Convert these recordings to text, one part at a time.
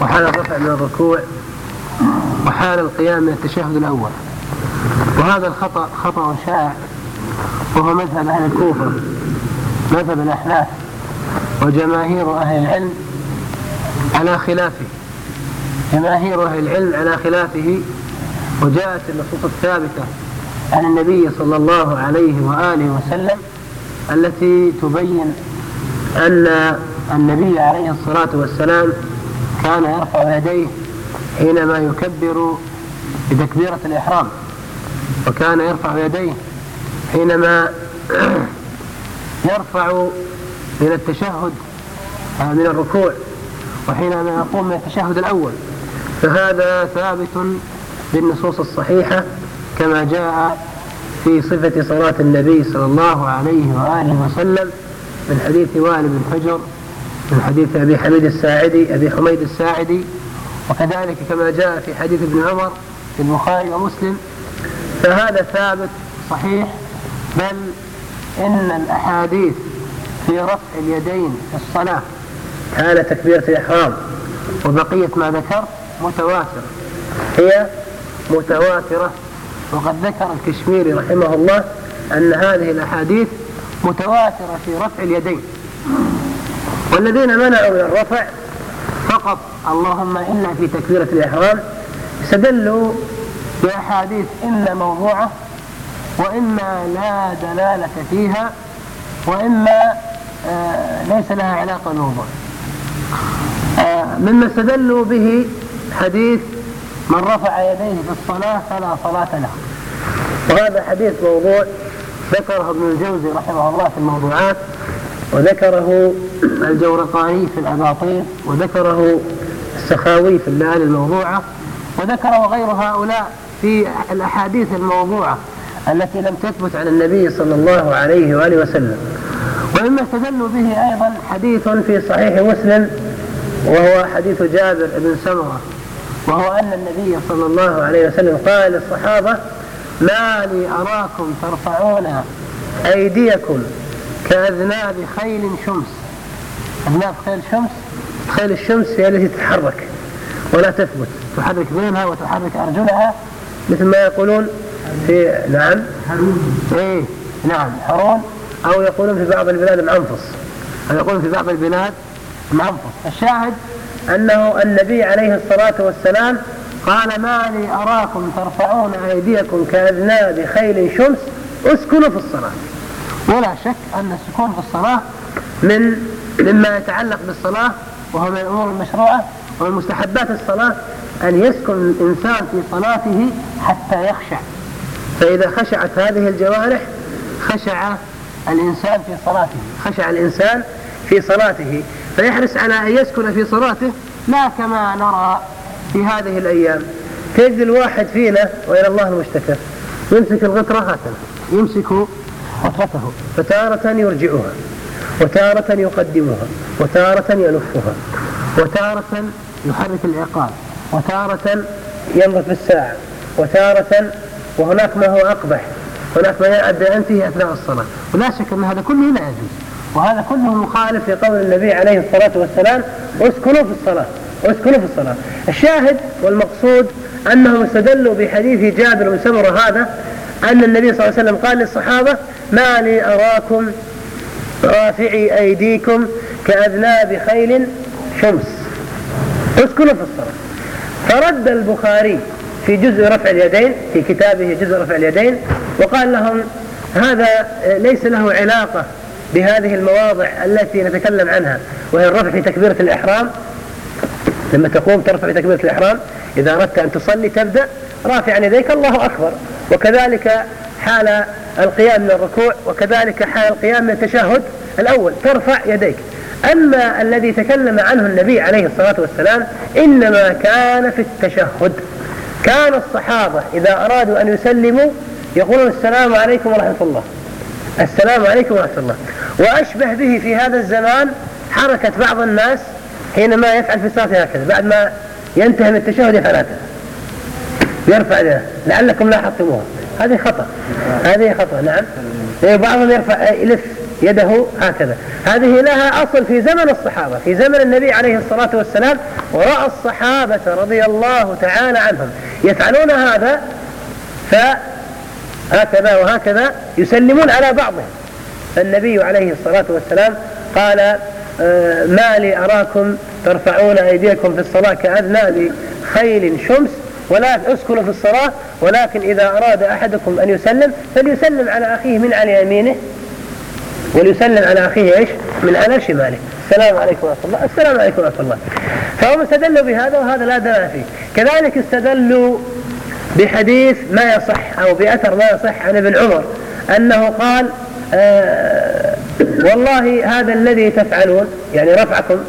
وحال الرفع من الركوع وحال القيام من التشهد الأول. وهذا الخطأ خطأ شائع وهو مذهب أهل الكوفة. مذهب الأحناف وجماهير أهل العلم على خلافه. جماهير أهل العلم على خلافه وجاءت النصوص الثابتة عن النبي صلى الله عليه وآله وسلم التي تبين أن النبي عليه الصلاة والسلام كان يرفع يديه حينما يكبر بتكبيرة الإحرام وكان يرفع يديه حينما يرفع من التشهد آه، من الركوع وحينما يقوم من التشهد الأول. فهذا ثابت بالنصوص الصحيحة كما جاء في صفة صلاة النبي صلى الله عليه وآله وسلم من حديث وائل بن حجر من حديث أبي حميد الساعدي أبي حميد الساعدي. وكذلك كما جاء في حديث ابن عمر في البخاري ومسلم. فهذا ثابت صحيح بل إن الأحاديث في رفع اليدين في الصلاة حال تكبيرة الإحرام وبقية ما ذكر متواترة. هي متواترة. وقد ذكر الكشميري رحمه الله أن هذه الأحاديث متواترة في رفع اليدين. والذين منعوا من الرفع فقط اللهم إلا في تكبيرة الإحرام استدلوا بأحاديث إما موضوعة وإما لا دلالة فيها وإما آه ليس لها علاقة بالموضوع آه مما استدلوا به حديث من رفع يديه في الصلاة فلا صلاة له. وهذا حديث موضوع ذكره ابن الجوزي رحمه الله في الموضوعات وذكره الجورقاني في الأباطيل وذكره السخاوي في الليالي الموضوعة وذكره غير هؤلاء في الأحاديث الموضوعة. التي لم تثبت عن النبي صلى الله عليه وآله وسلم. ومما استدلوا به أيضا حديث في صحيح مسلم وهو حديث جابر بن سمرة وهو أن النبي صلى الله عليه وسلم قال للصحابة ما لي أراكم ترفعون أيديكم كأذناب خيل شمس. أذناب خيل شمس؟ خيل الشمس هي التي تتحرك ولا تثبت تحرك بينها وتحرك أرجلها مثل ما يقولون في نعم. حرون إيه نعم. حرون أو يقولون في بعض البلاد معنفص. أو يقولون في بعض البلاد معنفص. الشاهد أنه النبي عليه الصلاة والسلام قال ما لي أراكم ترفعون أيديكم كأذناب خيل شمس اسكنوا في الصلاة. ولا شك أن السكون في الصلاة من مما يتعلق بالصلاة وهو من الأمور المشروعة ومن مستحبات الصلاة أن يسكن الإنسان في صلاته حتى يخشع. فإذا خشعت هذه الجوارح خشع الإنسان في صلاته خشع الإنسان في صلاته فيحرص على أن يسكن في صلاته لا كما نرى في هذه الأيام. تجد الواحد فينا وإلى الله المشتكى؟ يمسك الغطرة هكذا يمسك غطرته. فتارة يرجئها وتارة يقدمها وتارة يلفها وتارة يحرك العقال وتارة ينظر في الساعة وتارة وهناك ما هو أقبح. هناك ما يعد أنفه أثناء الصلاة. ولا شك أن هذا كله لا يجوز. وهذا كله مخالف لقول النبي عليه الصلاة والسلام اسكنوا في الصلاة اسكنوا في الصلاة. الشاهد والمقصود أنهم استدلوا بحديث جابر بن سمرة هذا أن النبي صلى الله عليه وسلم قال للصحابة ما لي أراكم رافعي أيديكم كأذناب خيل شمس. اسكنوا في الصلاة. فرد البخاري في جزء رفع اليدين في كتابه جزء رفع اليدين وقال لهم هذا ليس له علاقة بهذه المواضع التي نتكلم عنها وهي الرفع في تكبيرة الإحرام. لما تقوم ترفع في تكبيرة الإحرام إذا أردت أن تصلي تبدأ رافعا يديك الله أكبر. وكذلك حال القيام من الركوع وكذلك حال القيام من التشهد الأول ترفع يديك. أما الذي تكلم عنه النبي عليه الصلاة والسلام إنما كان في التشهد. كان الصحابة إذا أرادوا أن يسلموا يقولون السلام عليكم ورحمة الله. السلام عليكم ورحمة الله. وأشبه به في هذا الزمان حركة بعض الناس حينما يفعل في الصلاة هكذا بعد ما ينتهي من التشهد يفعل يرفع يده. لعلكم لاحظتموها. هذه خطأ. هذه خطأ. نعم. إيه، بعضهم يرفع يلف. يده هكذا. هذه لها أصل في زمن الصحابة في زمن النبي عليه الصلاة والسلام ورأى الصحابة رضي الله تعالى عنهم. يفعلون هذا فهكذا وهكذا يسلمون على بعضهم. النبي عليه الصلاة والسلام قال آه، ما لي أراكم ترفعون أيديكم في الصلاة كأذناب خيل شمس ولا اسكنوا في الصلاة ولكن إذا أراد أحدكم أن يسلم فليسلم على أخيه من على يمينه. وليسلم على أخيه إيش؟ من على شماله السلام عليكم ورحمة الله. السلام عليكم ورحمة الله. فهم استدلوا بهذا وهذا لا دلالة فيه. كذلك استدلوا بحديث ما يصح أو بأثر ما يصح عن ابن عمر أنه قال آه والله هذا الذي تفعلون يعني رفعكم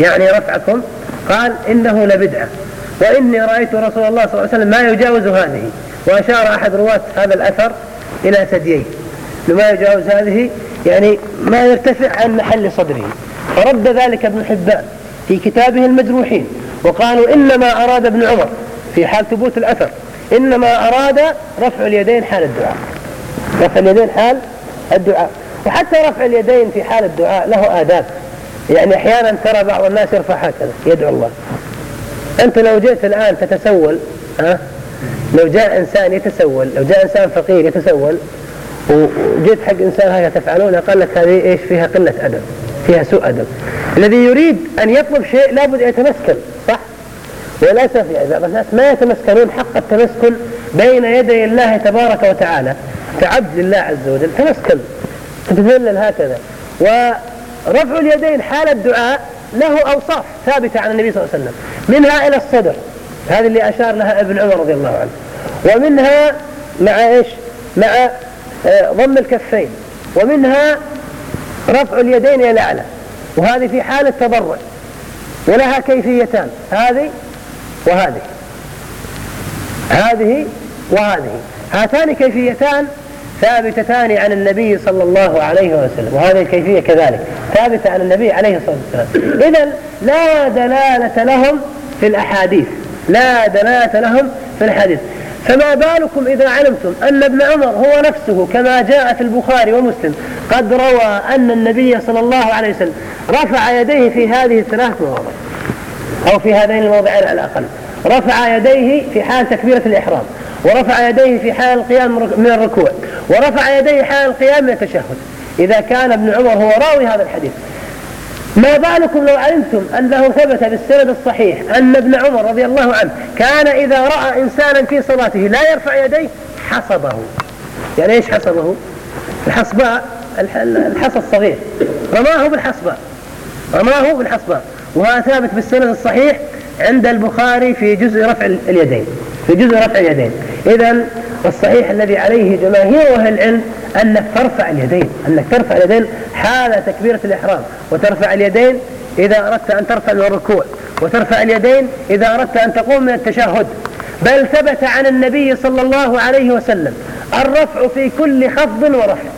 يعني رفعكم قال إنه لبدعة. وإني رأيت رسول الله صلى الله عليه وسلم ما يجاوز هذه. وأشار أحد رواة هذا الأثر إلى ثدييه ما يجاوز هذه؟ يعني ما يرتفع عن محل صدره. فرد ذلك ابن حبان في كتابه المجروحين وقالوا إنما أراد ابن عمر في حال ثبوت الأثر إنما أراد رفع اليدين حال الدعاء. رفع اليدين حال الدعاء. وحتى رفع اليدين في حال الدعاء له آداب. يعني أحيانا ترى بعض الناس يرفع هكذا يدعو الله. أنت لو جئت الآن تتسول ها؟ لو جاء إنسان يتسول لو جاء إنسان فقير يتسول وجيت حق إنسان هكذا تفعلونها قال لك هذه إيش؟ فيها قلة أدب فيها سوء أدب. الذي يريد أن يطلب شيء لابد أن يتمسكن صح؟ وللأسف يعني بعض الناس ما يتمسكنون حق التمسكن بين يدي الله تبارك وتعالى كعبد لله عز وجل. تمسكن. تتذلل هكذا. ورفع اليدين حال الدعاء له أوصاف ثابتة عن النبي صلى الله عليه وسلم. منها إلى الصدر. هذه اللي أشار لها ابن عمر رضي الله عنه. ومنها مع إيش؟ مع ضم الكفين. ومنها رفع اليدين إلى الأعلى. وهذه في حال التضرع. ولها كيفيتان. هذه وهذه. هذه وهذه. هاتان كيفيتان ثابتتان عن النبي صلى الله عليه وسلم. وهذه الكيفية كذلك. ثابتة عن النبي عليه الصلاة والسلام. إذا لا دلالة لهم في الأحاديث. لا دلالة لهم في الحديث فما بالكم إذا علمتم أن ابن عمر هو نفسه كما جاء في البخاري ومسلم قد روى أن النبي صلى الله عليه وسلم رفع يديه في هذه الثلاث مواضع. أو في هذين الموضعين على الأقل. رفع يديه في حال تكبيرة الإحرام ورفع يديه في حال القيام من الركوع ورفع يديه حال القيام من التشهد. إذا كان ابن عمر هو راوي هذا الحديث. ما بالكم لو علمتم أنه ثبت بالسند الصحيح أن ابن عمر رضي الله عنه كان إذا رأى إنسانا في صلاته لا يرفع يديه حصبه. يعني إيش حصبه؟ الحصباء الحصى الصغير. رماه بالحصباء رماه بالحصباء وهذا ثابت بالسند الصحيح عند البخاري في جزء رفع اليدين. في جزء رفع اليدين. إذا والصحيح الذي عليه جماهير أهل العلم أنك ترفع اليدين أنك ترفع اليدين حال تكبيرة الإحرام وترفع اليدين إذا أردت أن ترفع من الركوع وترفع اليدين إذا أردت أن تقوم من التشهد. بل ثبت عن النبي صلى الله عليه وسلم الرفع في كل خفض ورفع.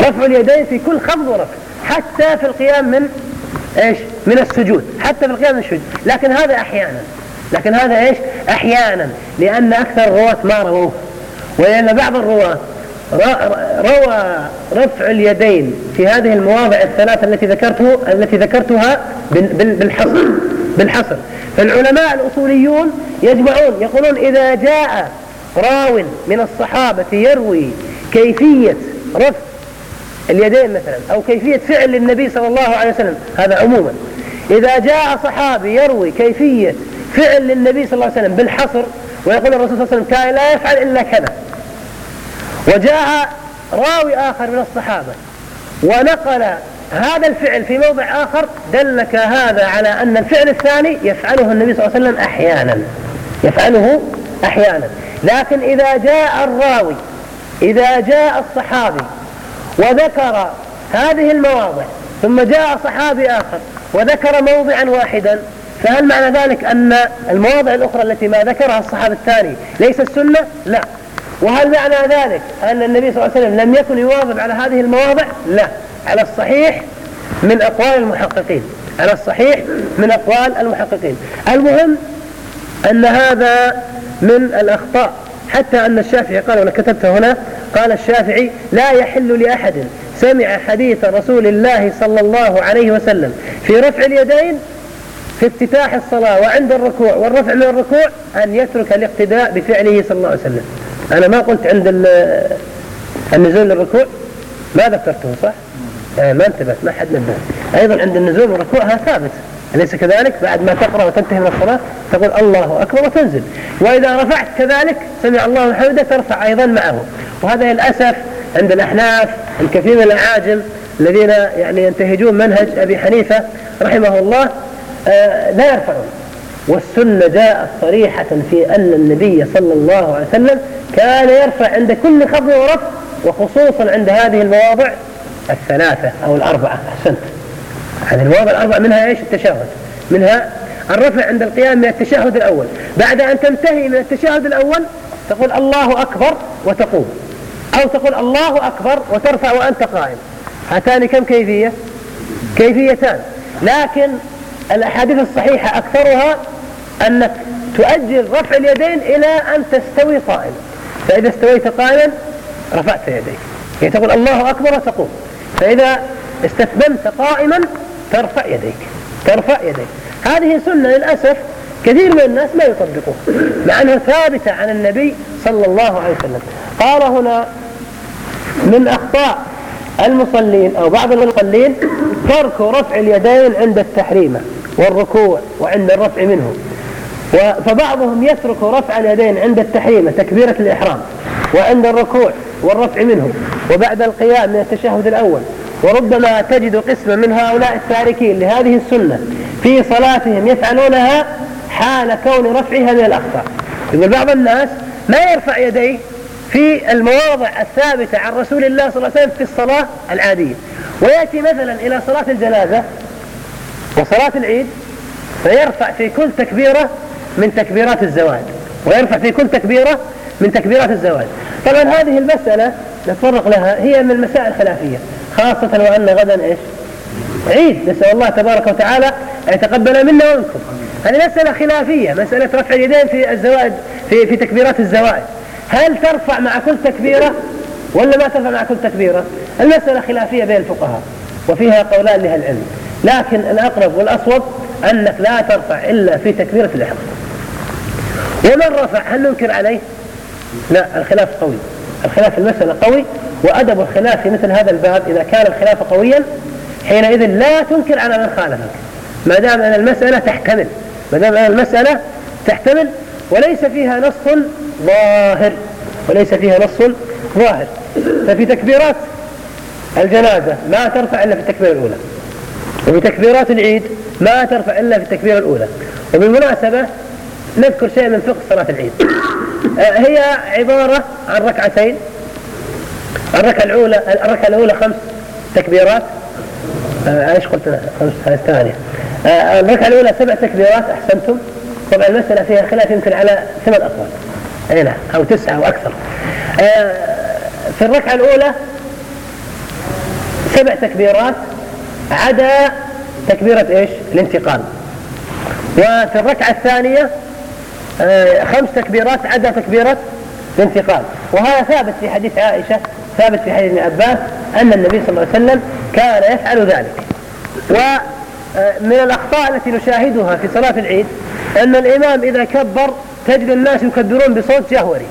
رفع اليدين في كل خفض ورفع حتى في القيام من إيش؟ من السجود حتى في القيام من السجود. لكن هذا أحيانا لكن هذا إيش؟ أحيانا لأن أكثر الرواة ما رووه. ولأن بعض الرواة روى رفع اليدين في هذه المواضع الثلاثة التي ذكرته التي ذكرتها بالحصر بالحصر. فالعلماء الأصوليون يجمعون يقولون إذا جاء راو من الصحابة يروي كيفية رفع اليدين مثلا أو كيفية فعل النبي صلى الله عليه وسلم هذا عموما. إذا جاء صحابي يروي كيفية فعل للنبي صلى الله عليه وسلم بالحصر ويقول الرسول صلى الله عليه وسلم كان لا يفعل إلا كذا. وجاء راوي آخر من الصحابة ونقل هذا الفعل في موضع آخر دلك هذا على أن الفعل الثاني يفعله النبي صلى الله عليه وسلم أحيانا. يفعله أحيانا. لكن إذا جاء الراوي إذا جاء الصحابي وذكر هذه المواضع ثم جاء صحابي آخر وذكر موضعا واحدا فهل معنى ذلك أن المواضع الأخرى التي ما ذكرها الصحابي الثاني ليست سنة؟ لا. وهل معنى ذلك أن النبي صلى الله عليه وسلم لم يكن يواظب على هذه المواضع؟ لا. على الصحيح من أقوال المحققين. على الصحيح من أقوال المحققين. المهم أن هذا من الأخطاء. حتى أن الشافعي قال وأنا كتبت هنا قال الشافعي لا يحل لأحد سمع حديث رسول الله صلى الله عليه وسلم في رفع اليدين في افتتاح الصلاة وعند الركوع والرفع من الركوع أن يترك الاقتداء بفعله صلى الله عليه وسلم. أنا ما قلت عند النزول للركوع ما ذكرته صح؟ آه ما انتبهت ما حد نبه. أيضا عند النزول والركوع هذا ثابت. أليس كذلك؟ بعد ما تقرأ وتنتهي من الصلاة تقول الله أكبر وتنزل. وإذا رفعت كذلك سمع الله حمده ترفع أيضا معه. وهذا للأسف عند الأحناف الكثير من الأعاجم الذين يعني ينتهجون منهج أبي حنيفة رحمه الله لا يرفعون. والسنة جاءت صريحة في أن النبي صلى الله عليه وسلم كان يرفع عند كل خفض ورفع وخصوصا عند هذه المواضع الثلاثة أو الأربعة أحسنت. هذه المواضع الأربعة منها إيش؟ التشهد. منها الرفع عند القيام من التشهد الأول. بعد أن تنتهي من التشهد الأول تقول الله أكبر وتقوم أو تقول الله أكبر وترفع وأنت قائم. هاتان كم كيفية؟ كيفيتان. لكن الأحاديث الصحيحة أكثرها أنك تؤجل رفع اليدين إلى أن تستوي قائما. فإذا استويت قائما رفعت يديك. يعني تقول الله أكبر وتقوم فإذا استثبنت قائما ترفع يديك. ترفع يديك. هذه سنة للأسف كثير من الناس ما يطبقوها مع أنها ثابتة عن النبي صلى الله عليه وسلم. قال هنا من أخطاء المصلين أو بعض المصلين ترك رفع اليدين عند التحريمة والركوع وعند الرفع منه. فبعضهم يترك رفع اليدين عند التحريمة تكبيرة الإحرام وعند الركوع والرفع منه. وبعد القيام من التشهد الأول وربما تجد قسما من هؤلاء التاركين لهذه السنة في صلاتهم يفعلونها حال كون رفعها من الأخطاء يقول بعض الناس ما يرفع يديه في المواضع الثابتة عن رسول الله صلى الله عليه وسلم في الصلاة العادية. ويأتي مثلا إلى صلاة الجنازة وصلاة العيد فيرفع في كل تكبيرة من تكبيرات الزواج. ويرفع في كل تكبيرة من تكبيرات الزواج. طبعا هذه المسألة نتطرق لها هي من المسائل الخلافية خاصة وأن غدا إيش؟ عيد. نسأل الله تبارك وتعالى أن يتقبل منا ومنكم. هذه مسألة خلافية مسألة رفع اليدين في الزواج في, في تكبيرات الزواج. هل ترفع مع كل تكبيرة ولا ما ترفع مع كل تكبيرة المسألة خلافية بين الفقهاء وفيها قولان لها العلم. لكن الأقرب والأصوب أنك لا ترفع إلا في تكبيرة الإحرام. ومن رفع هل ننكر عليه؟ لا الخلاف قوي. الخلاف في المسألة قوي وأدب الخلاف في مثل هذا الباب إذا كان الخلاف قويا حينئذ لا تنكر على من خالفك. ما دام أن المسألة تحتمل ما دام أن المسألة تحتمل وليس فيها نص ظاهر. وليس فيها نص ظاهر. ففي تكبيرات الجنازة ما ترفع إلا في التكبيرة الأولى. وفي تكبيرات العيد ما ترفع إلا في التكبيرة الأولى. وبالمناسبة نذكر شيء من فقه صلاة العيد. آه، هي عبارة عن ركعتين. الركعة الأولى الركعة الأولى خمس تكبيرات. آه، إيش قلت؟ خمس ثانية آه، الركعة الأولى سبع تكبيرات أحسنتم. طبعا المسألة فيها خلاف يمكن على ثمان أقوال. أي نعم أو تسعة أو أكثر. في الركعة الأولى سبع تكبيرات عدا تكبيرة إيش؟ الانتقال. وفي الركعة الثانية آه، خمس تكبيرات عدا تكبيرة الانتقال. وهذا ثابت في حديث عائشة ثابت في حديث ابن عباس أن النبي صلى الله عليه وسلم كان يفعل ذلك. ومن آه، الأخطاء التي نشاهدها في صلاة العيد أن الإمام إذا كبر تجد الناس يكبرون بصوت جهوري.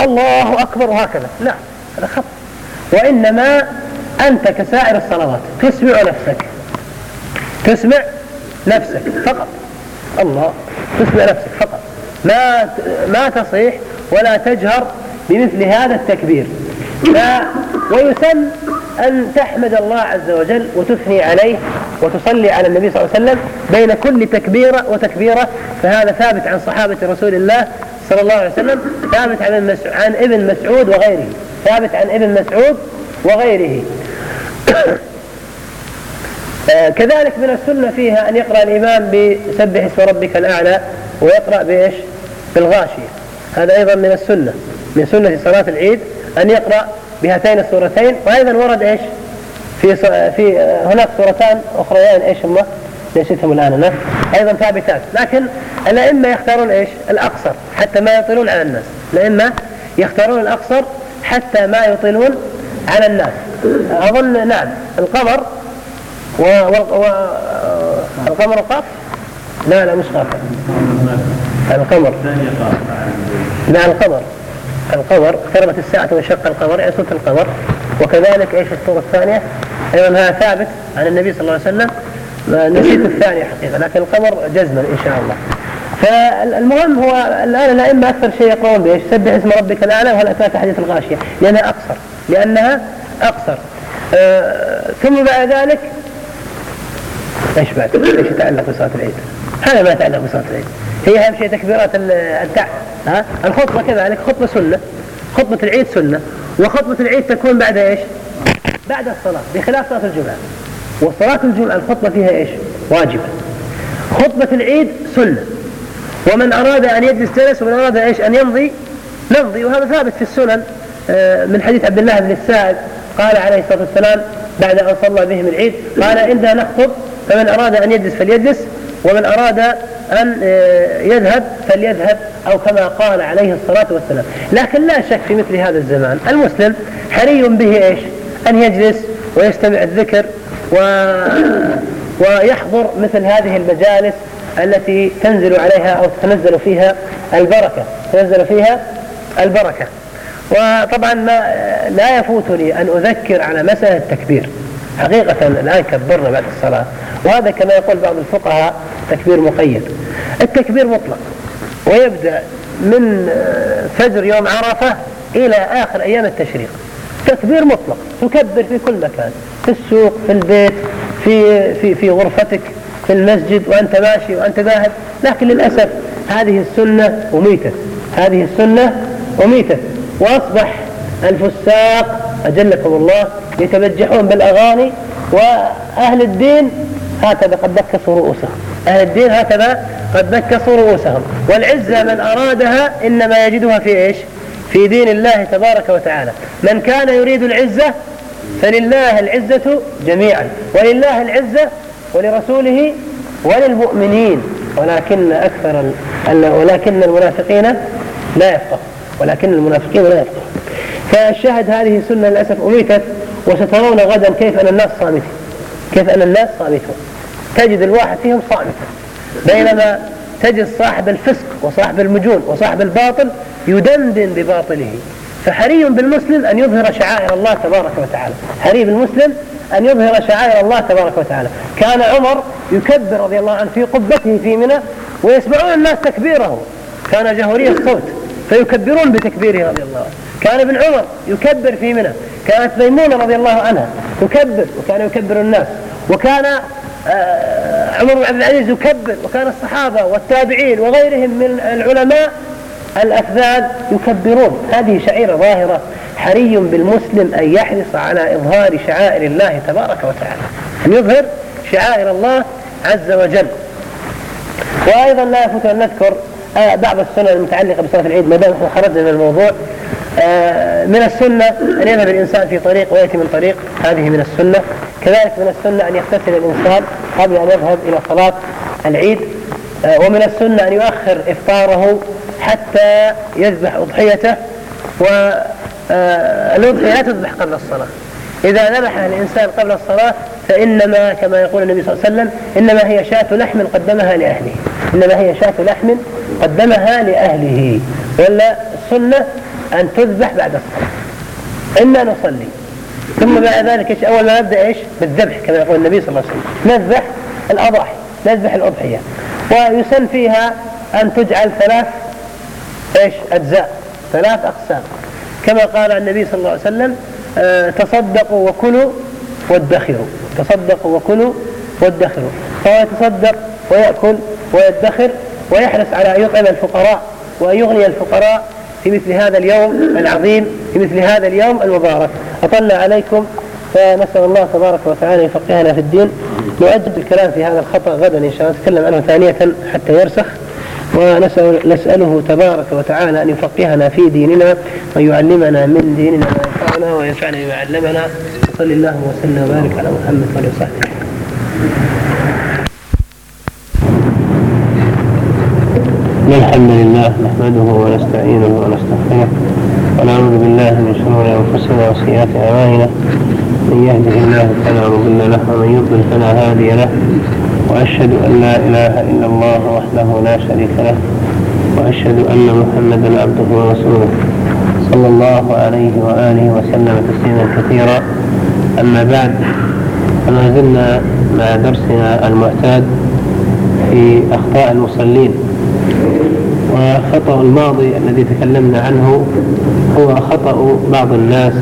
الله أكبر وهكذا. لا هذا خطأ. وإنما أنت كسائر الصلوات تسمع نفسك. تسمع نفسك فقط. الله تسمع نفسك فقط. ما ما تصيح ولا تجهر بمثل هذا التكبير. ويسن أن تحمد الله عز وجل وتثني عليه وتصلي على النبي صلى الله عليه وسلم بين كل تكبيرة وتكبيرة فهذا ثابت عن صحابة رسول الله صلى الله عليه وسلم ثابت عن, عن ابن مسعود وغيره ثابت عن ابن مسعود وغيره. آه، كذلك من السنة فيها أن يقرأ الإمام بسبح اسم ربك الأعلى ويقرأ بإيش؟ بالغاشية. هذا أيضا من السنة من سنة صلاة العيد أن يقرأ بهاتين السورتين وأيضا ورد إيش؟ في في هناك سورتان أخريان إيش هما نسيتهم الآن أنا أيضا ثابتات. لكن الأئمة يختارون إيش؟ الأقصر حتى ما يطيلون على الناس. الأئمة يختارون الأقصر حتى ما يطيلون على الناس. أظن نعم القمر و... و... و... القمر قاف؟ لا لا مش قاف. القمر. لا القمر. القمر اقتربت الساعة وانشق القمر يعني سورة القمر. وكذلك إيش السورة الثانية؟ أيضا هذا ثابت عن النبي صلى الله عليه وسلم. نسيت الثانية حقيقة لكن القمر جزما إن شاء الله. فالمهم هو الآن الأئمة أكثر شيء يقرؤون بايش؟ سبح اسم ربك الأعلى وهل أتاك حديث الغاشية؟ لأنها أقصر لأنها أقصر. آه ثم بعد ذلك إيش بعد؟ إيش يتعلق بصلاة العيد؟ هذا ما يتعلق بصلاة العيد. هي أهم شيء تكبيرات الدع ها الخطبة كذلك خطبة سنة خطبة العيد سنة وخطبة العيد تكون بعد إيش؟ بعد الصلاة بخلاف صلاة الجمعة وصلاه الجمعة الخطبة فيها إيش؟ واجبة خطبة العيد سنة ومن أراد أن يجلس جلس ومن أراد إيش؟ أن يمضي نمضي وهذا ثابت في السنن آه، من حديث عبد الله بن السائب قال عليه الصلاة والسلام بعد أن صلى بهم العيد قال عندنا نخطب فمن أراد أن يجلس فليجلس ومن أراد أن آه، يذهب فليذهب أو كما قال عليه الصلاة والسلام. لكن لا شك في مثل هذا الزمان. المسلم حري به إيش؟ أن يجلس ويستمع الذكر و... ويحضر مثل هذه المجالس التي تنزل عليها أو تتنزل فيها البركة. تنزل فيها البركة. وطبعا ما لا يفوتني أن أذكر على مسألة التكبير. حقيقة الآن كبرنا بعد الصلاة. وهذا كما يقول بعض الفقهاء تكبير مقيد. التكبير مطلق. ويبدأ من فجر يوم عرفة إلى آخر أيام التشريق. تكبير مطلق. تكبر في كل مكان. في السوق في البيت في في في غرفتك في المسجد وأنت ماشي وأنت ذاهب لكن للأسف هذه السنة أميتت هذه السنة أميتت وأصبح الفساق أجلكم الله يتبجحون بالأغاني وأهل الدين هكذا قد نكسوا رؤوسهم. أهل الدين هكذا قد نكسوا رؤوسهم. والعزة من أرادها إنما يجدها في إيش؟ في دين الله تبارك وتعالى. من كان يريد العزة فلله العزة جميعا. ولله العزة ولرسوله وللمؤمنين. ولكن أكثر ولكن المنافقين لا يفقه ولكن المنافقين لا يفقه فالشاهد هذه سنة للأسف أميتت وسترون غدا كيف أن الناس صامتون. كيف أن الناس صامتون. تجد الواحد فيهم صامتا. بينما تجد صاحب الفسق وصاحب المجون وصاحب الباطل يدندن بباطله. فحري بالمسلم أن يظهر شعائر الله تبارك وتعالى. حري بالمسلم أن يظهر شعائر الله تبارك وتعالى. كان عمر يكبر رضي الله عنه في قبته في منى ويسمعون الناس تكبيره. كان جهوري الصوت فيكبرون بتكبيره رضي الله عنه. كان ابن عمر يكبر في منى. كانت ميمونة رضي الله عنها تكبر وكان يكبر الناس. وكان آه، عمر بن عبد العزيز يكبر وكان الصحابة والتابعين وغيرهم من العلماء الأفذاذ يكبرون. هذه شعيرة ظاهرة حري بالمسلم أن يحرص على إظهار شعائر الله تبارك وتعالى أن يظهر شعائر الله عز وجل. وأيضا لا يفوت أن نذكر آه، بعض السنن المتعلقة بصلاة العيد ما دام خرجنا من الموضوع من السنة أن يذهب الإنسان في طريق ويأتي من طريق. هذه من السنة. كذلك من السنة أن يغتسل الإنسان قبل أن يذهب إلى صلاة العيد. آه، ومن السنة أن يؤخر إفطاره حتى يذبح أضحيته والأضحية لا تذبح قبل الصلاة. إذا ذبح الإنسان قبل الصلاة فإنما كما يقول النبي صلى الله عليه وسلم إنما هي شاة لحم قدمها لأهله. إنما هي شاة لحم قدمها لأهله. ولا السنة أن تذبح بعد الصلاة. إنا نصلي. ثم بعد ذلك إيش؟ أول ما نبدأ إيش؟ بالذبح كما يقول النبي صلى الله عليه وسلم. نذبح الأضاحي نذبح الأضحية. ويسن فيها أن تجعل ثلاث إيش؟ أجزاء ثلاث أقسام. كما قال النبي صلى الله عليه وسلم آه تصدقوا وكلوا وادخروا. تصدقوا وكلوا وادخروا. فهو يتصدق ويأكل ويدخر ويحرص على أن يطعم الفقراء وأن يغني الفقراء في مثل هذا اليوم العظيم في مثل هذا اليوم المبارك. أطلع عليكم فنسأل الله تبارك وتعالى يفقهنا في الدين. نؤجل الكلام في هذا الخطأ غدا إن شاء الله نتكلم عنه ثانية حتى يرسخ. ونسأله تبارك وتعالى أن يفقهنا في ديننا ويعلمنا من ديننا ما ينفعنا وينفعنا بما علمنا. صل اللهم وسلم وبارك على محمد وعلى وصحبه. الحمد لله نحمده ونستعينه ونستغفره ونعوذ بالله من شرور أنفسنا وسيئات أعمالنا. من يهده الله فلا مضل له ومن يضلل فلا هادي له. وأشهد أن لا إله إلا الله وحده لا شريك له. وأشهد أن محمدا عبده ورسوله. صلى الله عليه وآله وسلم تسليما كثيرا. أما بعد فما زلنا مع درسنا المعتاد في أخطاء المصلين. وخطأ الماضي الذي تكلمنا عنه هو خطأ بعض الناس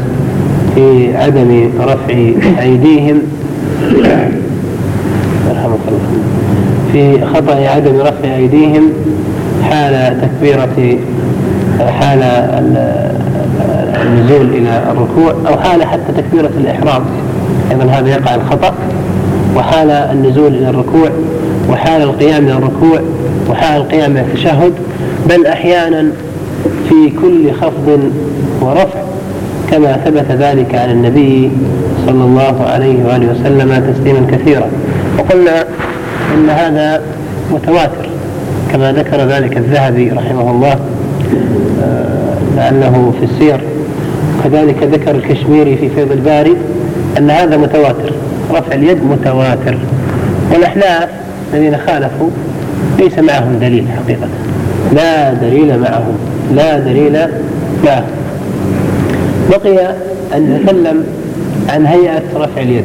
في عدم رفع أيديهم. في خطأ عدم رفع أيديهم حال تكبيرة حال النزول إلى الركوع أو حال حتى تكبيرة الإحرام. أيضا هذا يقع الخطأ. وحال النزول إلى الركوع وحال القيام من الركوع وحال القيام من التشهد. بل أحيانا في كل خفض ورفع كما ثبت ذلك عن النبي صلى الله عليه وآله وسلم تسليما كثيرا. وقلنا إن هذا متواتر كما ذكر ذلك الذهبي رحمه الله آه، لعله في السير. وكذلك ذكر الكشميري في فيض الباري أن هذا متواتر رفع اليد متواتر. والأحناف الذين خالفوا ليس معهم دليل حقيقة. لا دليل معهم لا دليل معهم بقي أن نتكلم عن هيئة رفع اليد.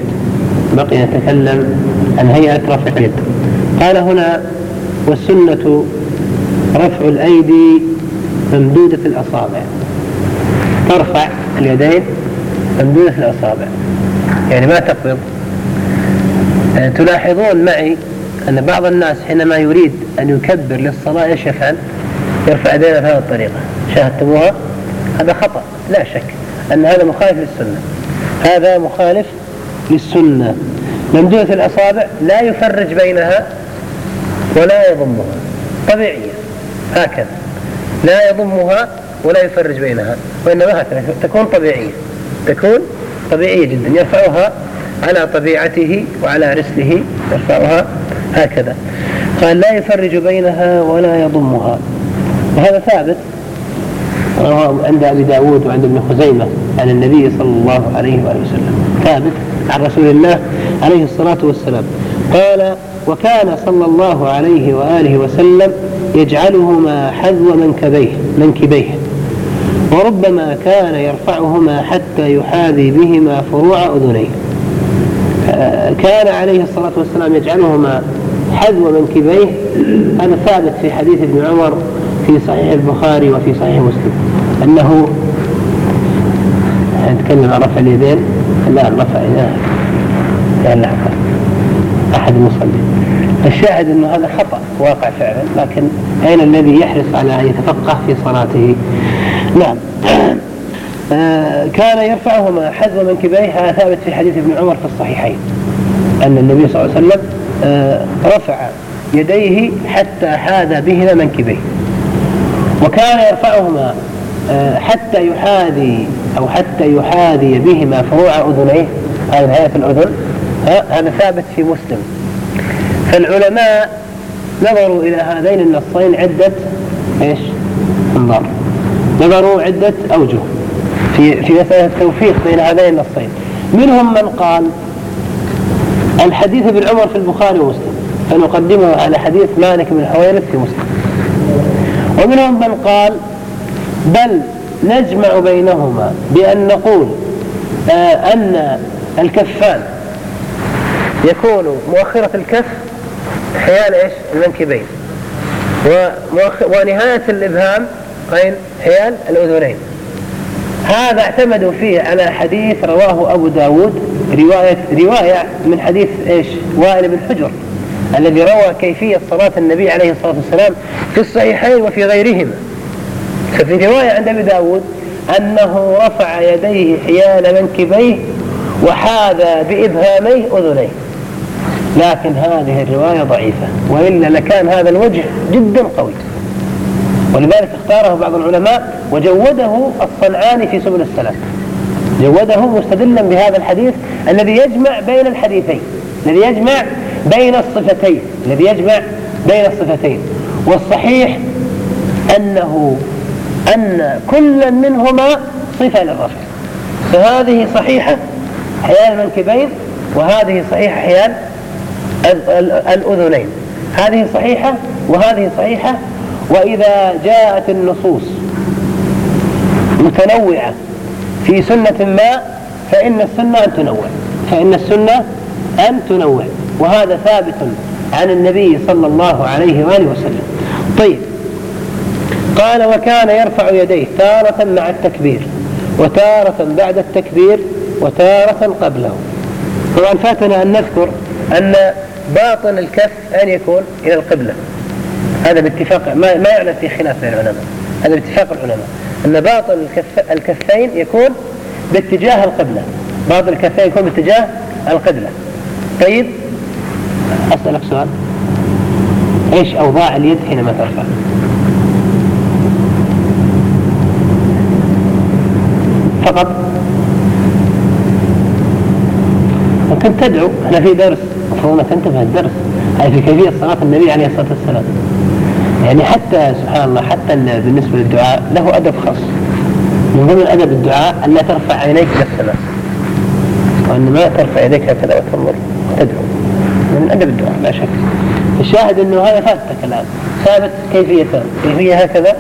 بقي نتكلم عن هيئة رفع اليد. قال هنا والسنة رفع الأيدي ممدودة الأصابع. ترفع اليدين ممدودة الأصابع. يعني ما تقبض. تلاحظون معي أن بعض الناس حينما يريد أن يكبر للصلاة إيش يفعل؟ يرفع يديه بهذه الطريقة. شاهدتموها؟ هذا خطأ لا شك أن هذا مخالف للسنة. هذا مخالف للسنة. ممدودة الأصابع لا يفرج بينها ولا يضمها. طبيعية. هكذا. لا يضمها ولا يفرج بينها وإنما هكذا. تكون طبيعية. تكون طبيعية جدا. يرفعها على طبيعته وعلى رسله. يرفعها هكذا. قال لا يفرج بينها ولا يضمها. وهذا ثابت. رواه عند أبي داود وعند ابن خزيمة عن النبي صلى الله عليه وآله وسلم. ثابت عن رسول الله عليه الصلاة والسلام. قال وكان صلى الله عليه وآله وسلم يجعلهما حذو منكبيه منكبيه. وربما كان يرفعهما حتى يحاذي بهما فروع أذنيه. كان عليه الصلاة والسلام يجعلهما حذو منكبيه. هذا ثابت في حديث ابن عمر في صحيح البخاري وفي صحيح مسلم. أنه نتكلم عن رفع اليدين. لا رفع لا. أحد المصلين. الشاهد أنه هذا خطأ واقع فعلا. لكن أين الذي يحرص على أن يتفقه في صلاته؟ نعم. آه كان يرفعهما حذو منكبيه هذا ثابت في حديث ابن عمر في الصحيحين. أن النبي صلى الله عليه وسلم آه رفع يديه حتى حاذى بهما منكبيه وكان يرفعهما آه حتى يحاذي أو حتى يحاذي بهما فروع أذنيه هذه نهاية الأذن هذا ثابت في مسلم. فالعلماء نظروا إلى هذين النصين عدة إيش؟ انظار. نظروا عدة أوجه في في مسألة التوفيق بين هذين النصين. منهم من قال الحديث ابن عمر في البخاري ومسلم فنقدمه على حديث مالك بن حويرث في مسلم. ومنهم من قال بل نجمع بينهما بأن نقول آه أن الكفان يكون مؤخرة الكف حيال إيش؟ المنكبين ونهاية الإبهام أين؟ حيال الأذنين هذا اعتمدوا فيه على حديث رواه أبو داود رواية, رواية من حديث إيش وائل بن حجر الذي روى كيفية صلاة النبي عليه الصلاة والسلام في الصحيحين وفي غيرهما. ففي رواية عند أبي داود أنه رفع يديه حيال منكبيه وحاذى بإبهاميه أذنيه. لكن هذه الرواية ضعيفة وإلا لكان هذا الوجه جدا قوي. ولذلك اختاره بعض العلماء وجوده الصنعاني في سبل السلام جوده مستدلا بهذا الحديث الذي يجمع بين الحديثين الذي يجمع بين الصفتين الذي يجمع بين الصفتين. والصحيح أنه أن كل منهما صفة للرفع. فهذه صحيحة حيال المنكبين وهذه صحيحة حيال الأذنين. هذه صحيحة وهذه صحيحة وإذا جاءت النصوص متنوعة في سنة ما فإن السنة أن تنوع. فإن السنة أن تنوع. وهذا ثابت عن النبي صلى الله عليه وآله وسلم. طيب. قال وكان يرفع يديه تارة مع التكبير وتارة بعد التكبير وتارة قبله. طبعا فاتنا أن نذكر أن باطن الكف أن يكون إلى القبلة. هذا باتفاق ما, ما يعلم في خلاف بين العلماء. هذا باتفاق العلماء. أن باطن الكف الكفين يكون باتجاه القبلة. باطن الكفين يكون باتجاه القبلة. طيب. أسألك سؤال. إيش أوضاع اليد حينما ترفع؟ فقط. ممكن تدعو. إحنا في درس. المفروض أنك تنتبه الدرس هذه في كيفية صلاة النبي عليه الصلاة والسلام. يعني حتى سبحان الله حتى بالنسبة للدعاء له أدب خاص. من ضمن أدب الدعاء أن لا ترفع عينيك إلى السماء. وان ما ترفع يديك هكذا وتنظر تدعو من أدب الدعاء لا شك. الشاهد إنه هذا ثابت الان ثابت كيفية كيفية هكذا؟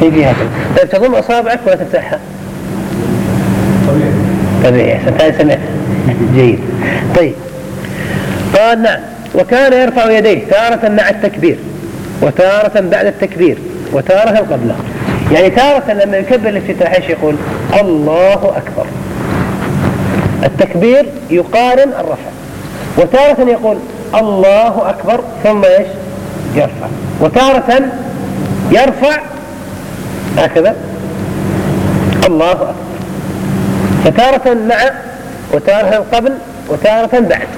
كيفية هكذا. طيب تضم أصابعك ولا تفتحها؟ طبيعي. طبيعي. سمعت. جيد. طيب. قال نعم. وكان يرفع يديه تارة مع التكبير وتارة بعد التكبير وتارة قبله. يعني تارة لما يكبر الافتتاح إيش يقول؟ الله أكبر. التكبير يقارن الرفع. وتارة يقول الله أكبر ثم إيش؟ يرفع. وتارة يرفع هكذا. الله أكبر. فتارة مع وتارة قبل وتارة بعد.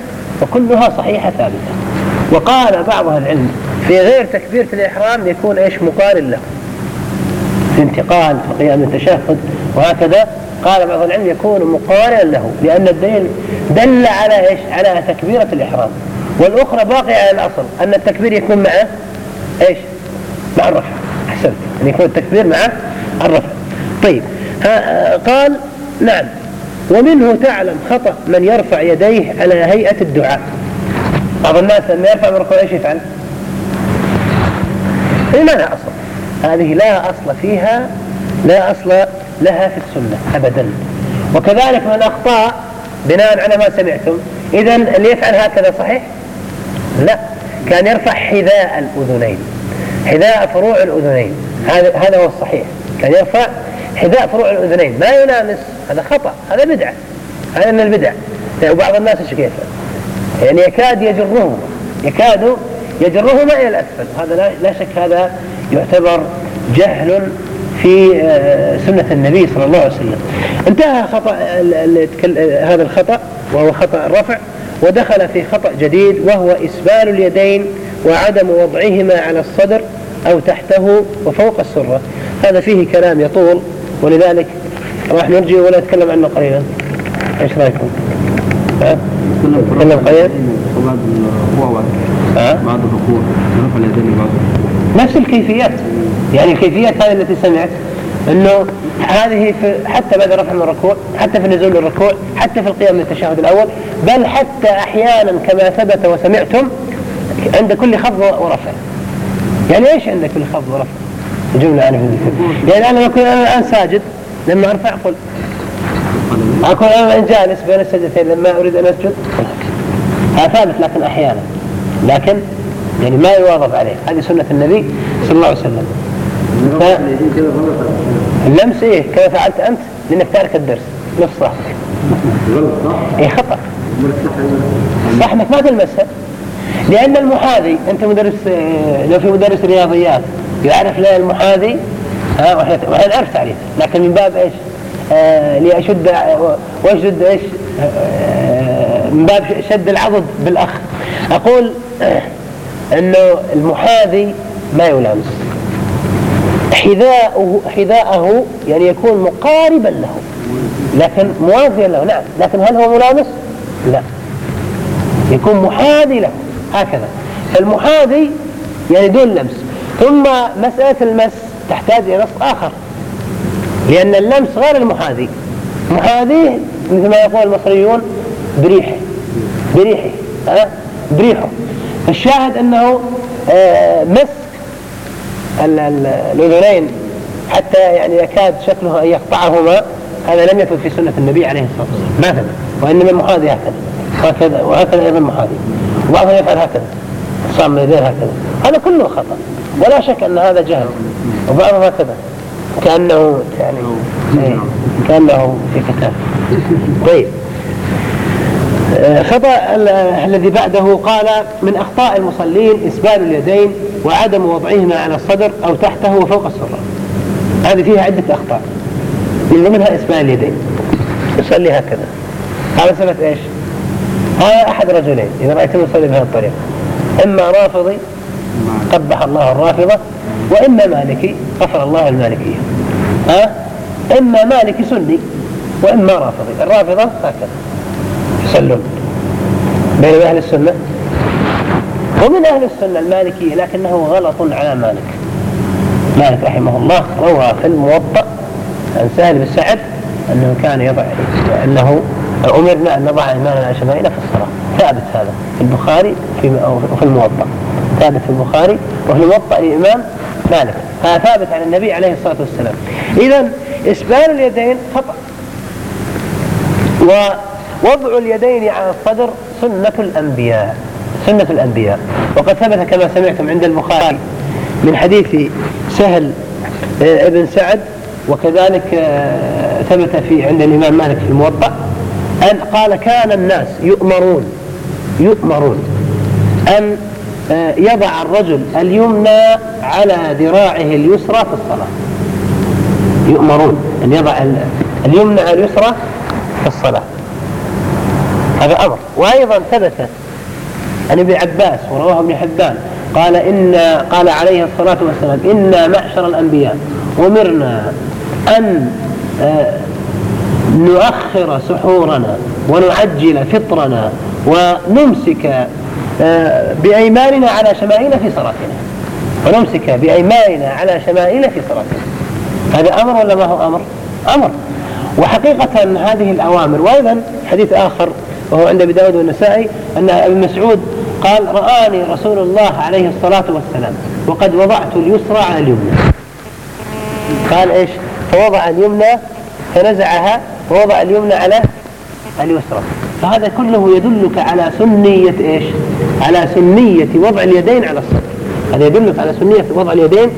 وكلها صحيحة ثابتة. وقال بعض العلم في غير تكبيرة الإحرام يكون إيش؟ مقارن له. في انتقال في قيام التشهد وهكذا. قال بعض العلم يكون مقارنا له لأن الدليل دل على إيش؟ على تكبيرة الإحرام. والأخرى باقية على الأصل أن التكبير يكون مع إيش؟ مع الرفع. أحسنت. أن يكون التكبير مع الرفع. طيب. قال نعم. ومنه تعلم خطأ من يرفع يديه على هيئة الدعاء. بعض الناس لما يرفع من الركوع إيش يفعل؟ هي ما لها أصل. هذه لا أصل فيها لا أصل لها في السنة أبدا. وكذلك من الأخطاء بناء على ما سمعتم إذا اللي يفعل هكذا صحيح؟ لا. كان يرفع حذاء الأذنين حذاء فروع الأذنين. هذا هذا هو الصحيح. كان يرفع حذاء فروع الأذنين. ما يلامس هذا خطأ. هذا بدعة. هذا من البدع. وبعض الناس إيش كيف؟ يعني يكاد يجرهما يكاد يجرهما إلى الأسفل. هذا لا شك هذا يعتبر جهل في آه، سنة النبي صلى الله عليه وسلم انتهى خطأ هذا الخطأ وهو خطأ الرفع ودخل في خطأ جديد وهو إسبال اليدين وعدم وضعهما على الصدر أو تحته وفوق السرة هذا فيه كلام يطول ولذلك راح نرجع ولا نتكلم عنه قليلا إيش رأيكم؟ ها؟ نتكلم قليلا؟ بعد الركوع بعد الركوع رفع اليدين بعد نفس الكيفيات يعني الكيفيات هذه التي سمعت إنه هذه في حتى بعد رفع من الركوع حتى في نزول الركوع حتى في القيام من التشهد الأول بل حتى أحيانا كما ثبت وسمعتم عند كل خفض ورفع. يعني إيش عند كل خفض ورفع؟ جملة أنا في يعني أنا أكون أنا الآن ساجد لما أرفع قل أكون أنا الآن جالس بين السجدتين لما أريد أن أسجد. هذا ثابت لكن أحيانا. لكن يعني ما يواظب عليه. هذه سنة النبي صلى الله عليه وسلم. ف... اللمس إيه؟ كما فعلت أنت؟ لأنك تارك الدرس. نفس صح. إيه خطأ. صح إنك ما تلمسها. لأن المحاذي أنت مدرس لو في مدرس رياضيات يعرف لا المحاذي ها وإحنا نعرف لكن من باب إيش؟ آه لاشد وأشد إيش؟ آه من باب شد العضد بالأخ. أقول آه إنه المحاذي ما يلامس. حذاءه حذاءه يعني يكون مقاربا له. لكن موازيا له نعم. لكن هل هو ملامس؟ لا. يكون محاذي له. هكذا. فالمحاذي يعني دون لمس. ثم مسألة المس تحتاج إلى نص آخر. لأن اللمس غير المحاذي. محاذيه مثل ما يقول المصريون بريحه. بريحه. ها؟ بريحه. الشاهد أنه آه، مسك الأذنين حتى يعني يكاد شكله أن يقطعهما. هذا لم يكن في سنة النبي عليه الصلاة والسلام. ما ثبت وإنما المحاذي هكذا. وهكذا وهكذا أيضا المحاذي وبعضهم يفعل هكذا. صام اليدين هكذا. هذا كله خطأ. ولا شك أن هذا جهل. وبعضهم هكذا. كأنه يعني إيه، كأنه في كتاب طيب. آه، خطأ الذي بعده قال من أخطاء المصلين إسبال اليدين وعدم وضعهما على الصدر أو تحته وفوق السرة هذه فيها عدة أخطاء. من ضمنها إسبال اليدين. يصلي هكذا. هذا سبب إيش؟ هذا أحد رجلين. إذا رأيتم يصلي بهذه الطريقة. إما رافضي قبح الله الرافضة وإما مالكي غفر الله المالكية. ها؟ إما مالكي سني وإما رافضي. الرافضة هكذا. يصلون. بين أهل السنة ومن أهل السنة المالكية لكنه غلط على مالك. مالك رحمه الله روى في الموطأ عن سهل بن سعد أنه كان يضع أنه أمرنا أن نضع إيماننا شمائل في الصلاة. ثابت هذا في البخاري في وفي الموطأ. ثابت في البخاري وفي الموطأ الإمام مالك. هذا ثابت عن النبي عليه الصلاة والسلام. إذا إسبال اليدين خطأ. ووضع اليدين على الصدر سنة الأنبياء. سنة الأنبياء. وقد ثبت كما سمعتم عند البخاري من حديث سهل آه، ابن سعد وكذلك آه، ثبت في عند الإمام مالك في الموطأ أن قال كان الناس يؤمرون يؤمرون أن آه، يضع الرجل اليمنى على ذراعه اليسرى في الصلاة. يؤمرون أن يضع اليمنى على اليسرى في الصلاة. هذا أمر. وأيضا ثبت عن ابن عباس ورواه ابن حبان. قال إن قال عليه الصلاة والسلام إنا معشر الأنبياء أمرنا أن آه، نؤخر سحورنا ونعجل فطرنا ونمسك آه، بأيماننا على شمائل في صلاتنا ونمسك بأيماننا على شمائل في صلاتنا هذا أمر ولا ما هو أمر؟ أمر. وحقيقة هذه الأوامر وأيضا حديث آخر وهو عند أبي داود والنسائي أن ابن مسعود قال رآني رسول الله عليه الصلاة والسلام وقد وضعت اليسرى على اليمنى. قال إيش؟ فوضع اليمنى فنزعها ووضع اليمنى على اليسرى. فهذا كله يدلك على سنية إيش؟ على سنية وضع اليدين على الصدر. هذا يدلك على سنية وضع اليدين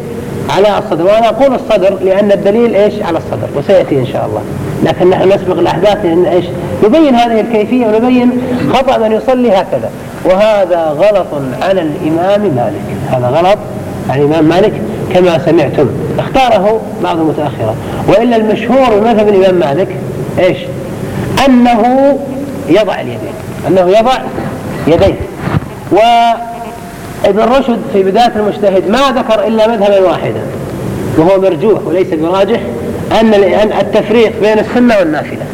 على الصدر وأنا أقول الصدر لأن الدليل إيش؟ على الصدر وسيأتي إن شاء الله. لكن نحن نسبق الأحداث لأن إيش نبين هذه الكيفية ونبين خطأ من يصلي هكذا. وهذا غلط على الإمام مالك. هذا غلط على الإمام مالك كما سمعتم. اختاره بعض المتأخرة. وإلا المشهور مذهب الإمام مالك إيش؟ أنه يضع اليدين. أنه يضع يديه وابن رشد في بداية المجتهد ما ذكر إلا مذهبا واحدا. وهو مرجوح وليس براجح. أن التفريق بين السنة والنافلة.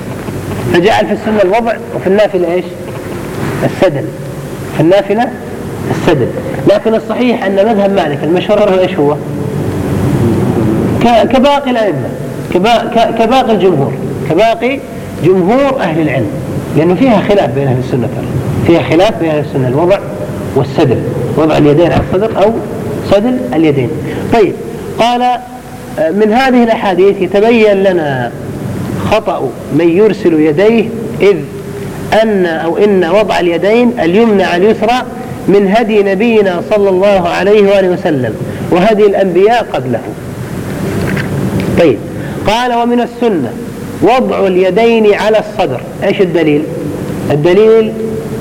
فجعل في السنة الوضع وفي النافلة إيش؟ السدل. في النافلة السدل. لكن الصحيح أن مذهب مالك المشهور إيش هو؟ كباقي الأئمة كباقي الجمهور كباقي جمهور أهل العلم. لأنه فيها خلاف بين أهل السنة فيها خلاف بين أهل السنة الوضع والسدل. وضع اليدين على الصدر أو سدل اليدين. طيب قال من هذه الأحاديث يتبين لنا خطأ من يرسل يديه إذ أن أو إن وضع اليدين اليمنى على اليسرى من هدي نبينا صلى الله عليه وآله وسلم وهدي الأنبياء قبله. طيب قال ومن السنة وضع اليدين على الصدر. إيش الدليل؟ الدليل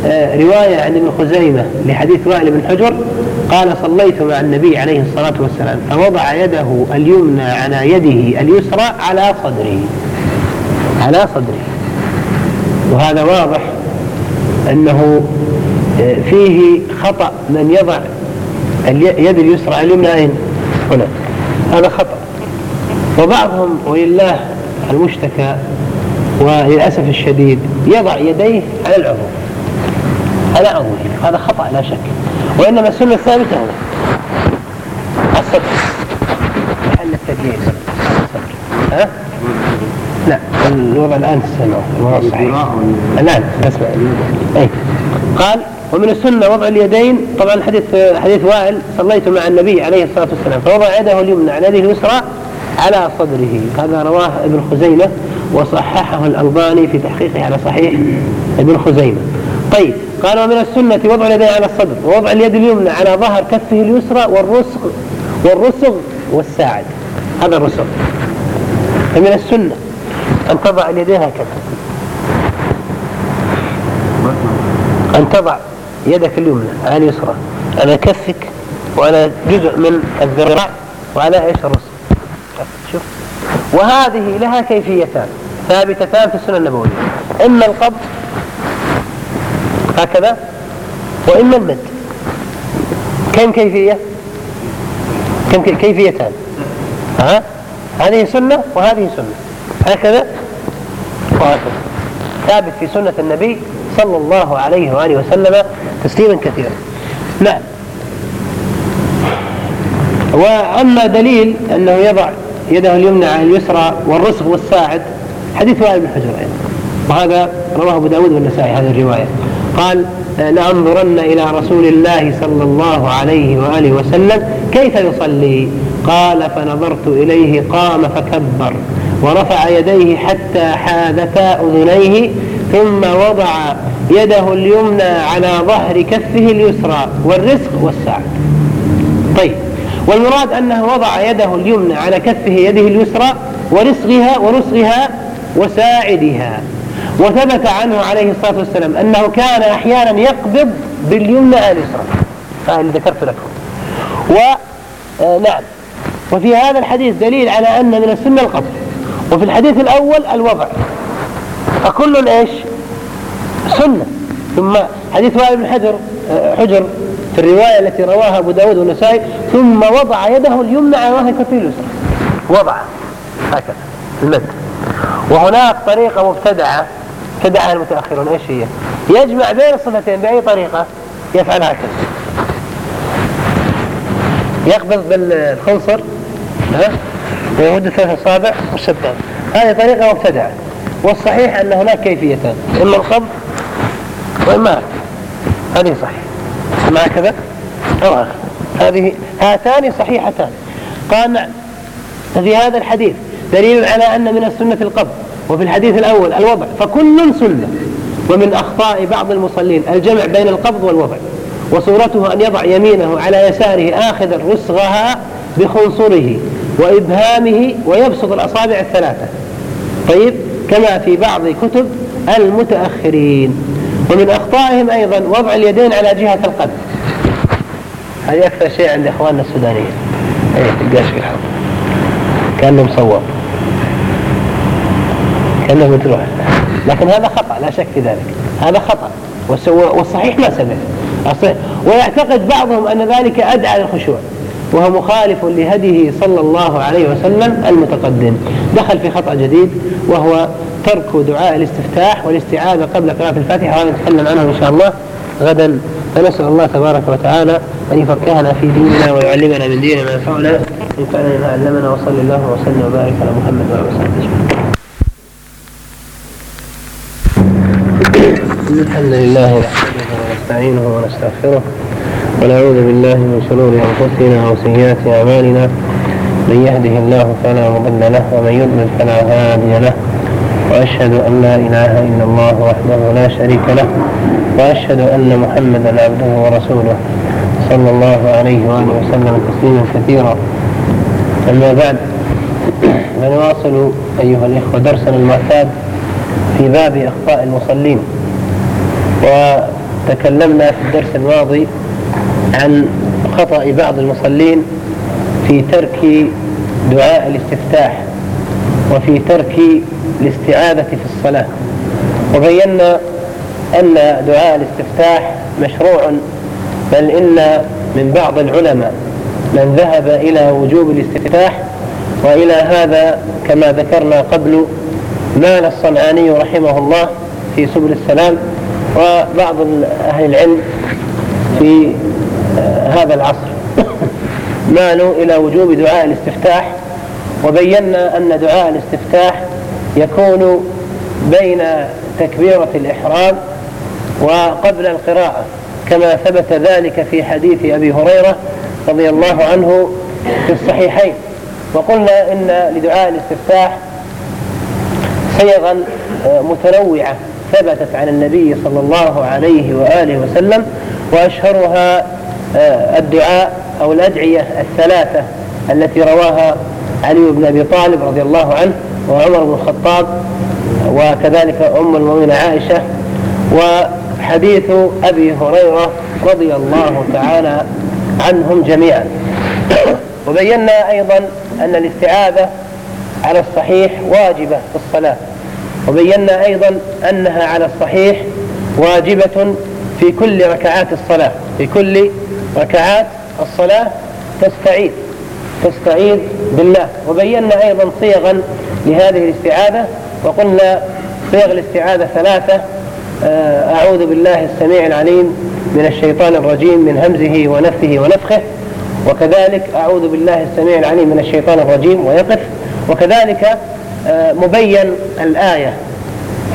آه رواية عن ابن خزيمة لحديث وائل بن حجر قال صليت مع النبي عليه الصلاة والسلام فوضع يده اليمنى على يده اليسرى على صدره. على صدره. وهذا واضح أنه آه، فيه خطأ من يضع اليد اليسرى اليمنى. أين؟ هنا. هذا خطأ. وبعضهم ولله المشتكى وللأسف الشديد يضع يديه على العضو. على عضوه. هذا خطأ لا شك. وإنما السنة الثابتة هنا الصدر. محل ها؟ لا الوضع الآن تسمعه الوضع الصحيح الآن أسمع. أي قال ومن السنة وضع اليدين. طبعا حديث حديث وائل صليت مع النبي عليه الصلاة والسلام فوضع يده اليمنى على يده اليسرى على صدره. هذا رواه ابن خزيمة وصححه الألباني في تحقيقه على صحيح ابن خزيمة. طيب. قال ومن السنة وضع اليدين على الصدر ووضع اليد اليمنى على ظهر كفه اليسرى والرسغ والرسغ والساعد. هذا الرسغ. فمن السنة أن تضع اليدين هكذا. أن تضع يدك اليمنى على اليسرى على كفك وعلى جزء من الذراع وعلى إيش الرسل شوف. وهذه لها كيفيتان ثابتتان في السنة النبوية. إما القبض هكذا؟ وإما المد كم كيفية؟ كم كيفيتان؟ ها هذه سنة وهذه سنة. هكذا؟ وهكذا ثابت في سنة النبي صلى الله عليه وآله وسلم تسليما كثيرا. نعم. وأما دليل أنه يضع يده اليمنى على اليسرى والرسغ والساعد حديث وائل بن حجر وهذا رواه أبو داود والنسائي هذه الرواية. قال لأنظرن إلى رسول الله صلى الله عليه وآله وسلم كيف يصلي؟ قال فنظرت إليه قام فكبر ورفع يديه حتى حاذتا أذنيه ثم وضع يده اليمنى على ظهر كفه اليسرى والرزق والسعد. طيب. والمراد أنه وضع يده اليمنى على كفه يده اليسرى ورسغها ورسغها وساعدها. وثبت عنه عليه الصلاة والسلام أنه كان أحيانا يقبض باليمنى اليسرى هذا اللي ذكرت لكم. ونعم آه، وفي هذا الحديث دليل على أن من السنة القبض وفي الحديث الأول الوضع. فكل إيش؟ سنة. ثم حديث وائل بن حجر آه، حجر في الرواية التي رواها أبو داود والنسائي ثم وضع يده اليمنى على ظهر كفه اليسرى. وضع. هكذا. المد. وهناك طريقة مبتدعة ابتدعها المتأخرون إيش هي؟ يجمع بين الصفتين بأي طريقة؟ يفعل هكذا. يقبض بالخنصر ها؟ ويمد ثلاث اصابع والسباب هذه طريقة مبتدعة. والصحيح أن هناك كيفيتان. إما القبض وإما هذه صحيح. ما هكذا أو هكذا. هذه هاتان صحيحتان. قال نعم ففي هذا الحديث دليل على أن من السنة القبض. وفي الحديث الأول الوضع فكل سنة ومن أخطاء بعض المصلين الجمع بين القبض والوضع وصورته أن يضع يمينه على يساره آخذا رسغها بخنصره وإبهامه ويبسط الأصابع الثلاثة. طيب كما في بعض كتب المتأخرين. ومن أخطائهم أيضا وضع اليدين على جهة القدم هذه أكثر شيء عند إخواننا السودانيين. أي تلقاش في الحرب كأنه مصور كأنه متروح لكن هذا خطأ لا شك في ذلك. هذا خطأ. والصحيح ما سمع ويعتقد بعضهم أن ذلك أدعى للخشوع. وهو مخالف لهديه صلى الله عليه وسلم المتقدم. دخل في خطأ جديد وهو ترك دعاء الاستفتاح والاستعاذة قبل قراءة الفاتحة وهذا نتكلم عنه إن شاء الله غدا. فنسأل الله تبارك وتعالى أن يفقهنا في ديننا ويعلمنا من ديننا ما ينفعنا وينفعنا ما علمنا وصلى الله وسلم وبارك على محمد وعلى آله وصحبه الحمد لله نحمده ونستعينه ونستغفره ونعوذ بالله من شرور أنفسنا وسيئات أعمالنا. من يهده الله فلا مضل له ومن يضلل فلا هادي له. وأشهد أن لا إله إلا الله وحده لا شريك له. وأشهد أن محمدا عبده ورسوله. صلى الله عليه وآله وسلم تسليما كثيرا. أما بعد فنواصل أيها الإخوة درسنا المعتاد في باب أخطاء المصلين. وتكلمنا في الدرس الماضي عن خطأ بعض المصلين في ترك دعاء الاستفتاح وفي ترك الاستعاذة في الصلاة. وبينا أن دعاء الاستفتاح مشروع بل إن من بعض العلماء من ذهب إلى وجوب الاستفتاح. وإلى هذا كما ذكرنا قبل مال الصنعاني رحمه الله في سبل السلام وبعض أهل العلم في آه، هذا العصر. مالوا إلى وجوب دعاء الاستفتاح وبينا أن دعاء الاستفتاح يكون بين تكبيرة الإحرام وقبل القراءة كما ثبت ذلك في حديث أبي هريرة رضي الله عنه في الصحيحين. وقلنا إن لدعاء الاستفتاح صيغا آه، متنوعة. ثبتت عن النبي صلى الله عليه وآله وسلم وأشهرها آه، الدعاء أو الأدعية الثلاثة التي رواها علي بن أبي طالب رضي الله عنه وعمر بن الخطاب وكذلك أم المؤمنين عائشة وحديث أبي هريرة رضي الله تعالى عنهم جميعا. وبينا أيضا أن الاستعاذة على الصحيح واجبة في الصلاة. وبينا أيضا أنها على الصحيح واجبة في كل ركعات الصلاة في كل ركعات الصلاة تستعيذ تستعيذ بالله. وبينا أيضا صيغا لهذه الاستعاذة وقلنا صيغ الاستعاذة ثلاثة. آه، أعوذ بالله السميع العليم من الشيطان الرجيم من همزه ونفثه ونفخه. وكذلك أعوذ بالله السميع العليم من الشيطان الرجيم ويقف. وكذلك مبين الآية.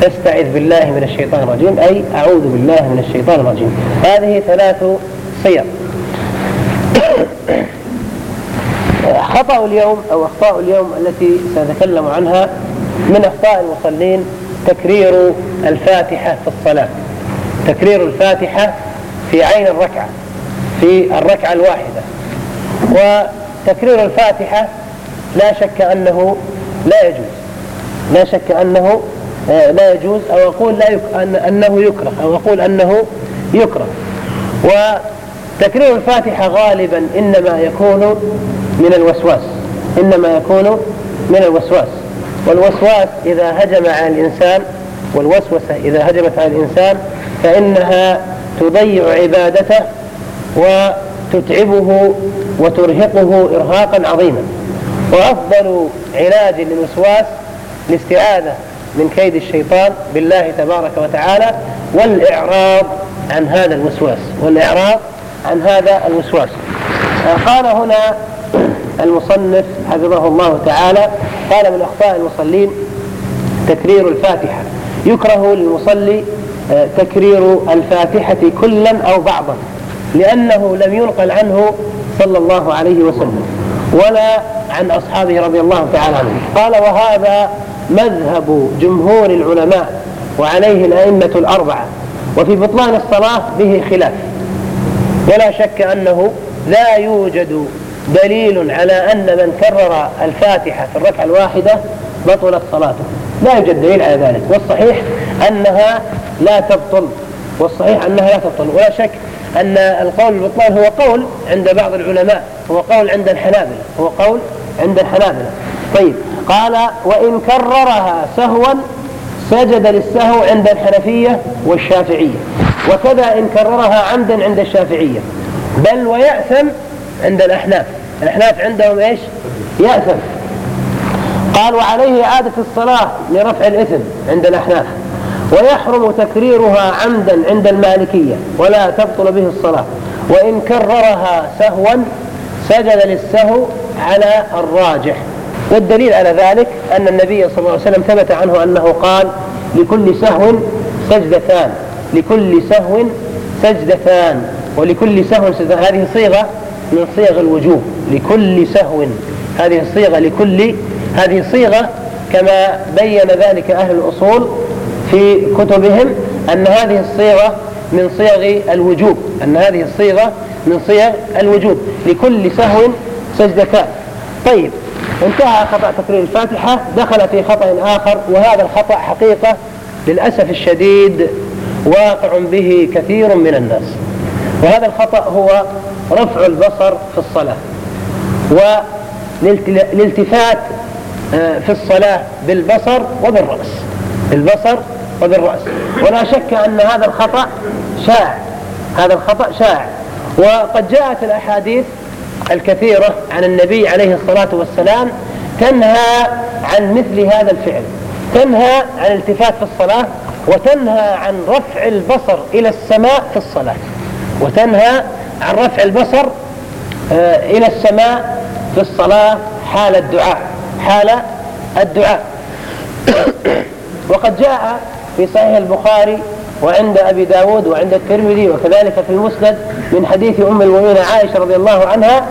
تستعذ بالله من الشيطان الرجيم أي أعوذ بالله من الشيطان الرجيم. هذه ثلاث صيغ خطأ اليوم أو أخطاء اليوم التي سأتكلم عنها من أخطاء المصلين تكرير الفاتحة في الصلاة. تكرير الفاتحة في عين الركعة في الركعة الواحدة. وتكرير الفاتحة لا شك أنه لا يجوز. لا شك أنه آه، لا يجوز أو أقول لا يك... أنه يكره أو أقول أنه يكره. وتكرير الفاتحة غالبا إنما يكون من الوسواس إنما يكون من الوسواس. والوسواس إذا هجم على الإنسان والوسوسة إذا هجمت على الإنسان فإنها تضيع عبادته وتتعبه وترهقه إرهاقا عظيما. وأفضل علاج للوسواس الاستعاذة من كيد الشيطان بالله تبارك وتعالى والإعراض عن هذا الوسواس والإعراض عن هذا الوسواس. قال هنا المصنف حفظه الله تعالى قال من أخطاء المصلين تكرير الفاتحة. يكره للمصلي آه، تكرير الفاتحة كلا أو بعضا لأنه لم ينقل عنه صلى الله عليه وسلم ولا عن أصحابه رضي الله تعالى عنهم. قال وهذا مذهب جمهور العلماء وعليه الأئمة الأربعة وفي بطلان الصلاة به خلاف. ولا شك أنه لا يوجد دليل على أن من كرر الفاتحة في الركعة الواحدة بطلت صلاته. لا يوجد دليل على ذلك. والصحيح أنها لا تبطل والصحيح أنها لا تبطل. ولا شك أن القول بالبطلان هو قول عند بعض العلماء هو قول عند الحنابلة هو قول عند الحنابلة. طيب قال وإن كررها سهوا سجد للسهو عند الحنفية والشافعية وكذا إن كررها عمدا عند الشافعية بل ويأثم عند الأحناف. الأحناف عندهم إيش؟ يأثم. قال وعليه إعادة الصلاة لرفع الإثم عند الأحناف. ويحرم تكريرها عمدا عند المالكية ولا تبطل به الصلاة. وإن كررها سهوا سجد للسهو على الراجح. والدليل على ذلك أن النبي صلى الله عليه وسلم ثبت عنه أنه قال لكل سهو سجدتان لكل سهو سجدتان ولكل سهو سجدتان. هذه صيغة من صيغ الوجوب لكل سهو. هذه الصيغة لكل هذه صيغة كما بين ذلك أهل الأصول في كتبهم أن هذه الصيغة من صيغ الوجوب أن هذه الصيغة من صيغ الوجوب. لكل سهو سجدتان. طيب انتهى خطأ تكرير الفاتحة دخل في خطأ آخر وهذا الخطأ حقيقة للأسف الشديد واقع به كثير من الناس. وهذا الخطأ هو رفع البصر في الصلاة والالتفات آه، في الصلاة بالبصر وبالرأس. بالبصر وبالرأس ولا شك أن هذا الخطأ شائع. هذا الخطأ شائع. وقد جاءت الأحاديث الكثيرة عن النبي عليه الصلاة والسلام تنهى عن مثل هذا الفعل. تنهى عن الالتفات في الصلاة وتنهى عن رفع البصر إلى السماء في الصلاة. وتنهى عن رفع البصر آه، إلى السماء في الصلاة حال الدعاء. حال الدعاء. وقد جاء في صحيح البخاري وعند أبي داود وعند الترمذي وكذلك في المسند من حديث أم المؤمنين عائشة رضي الله عنها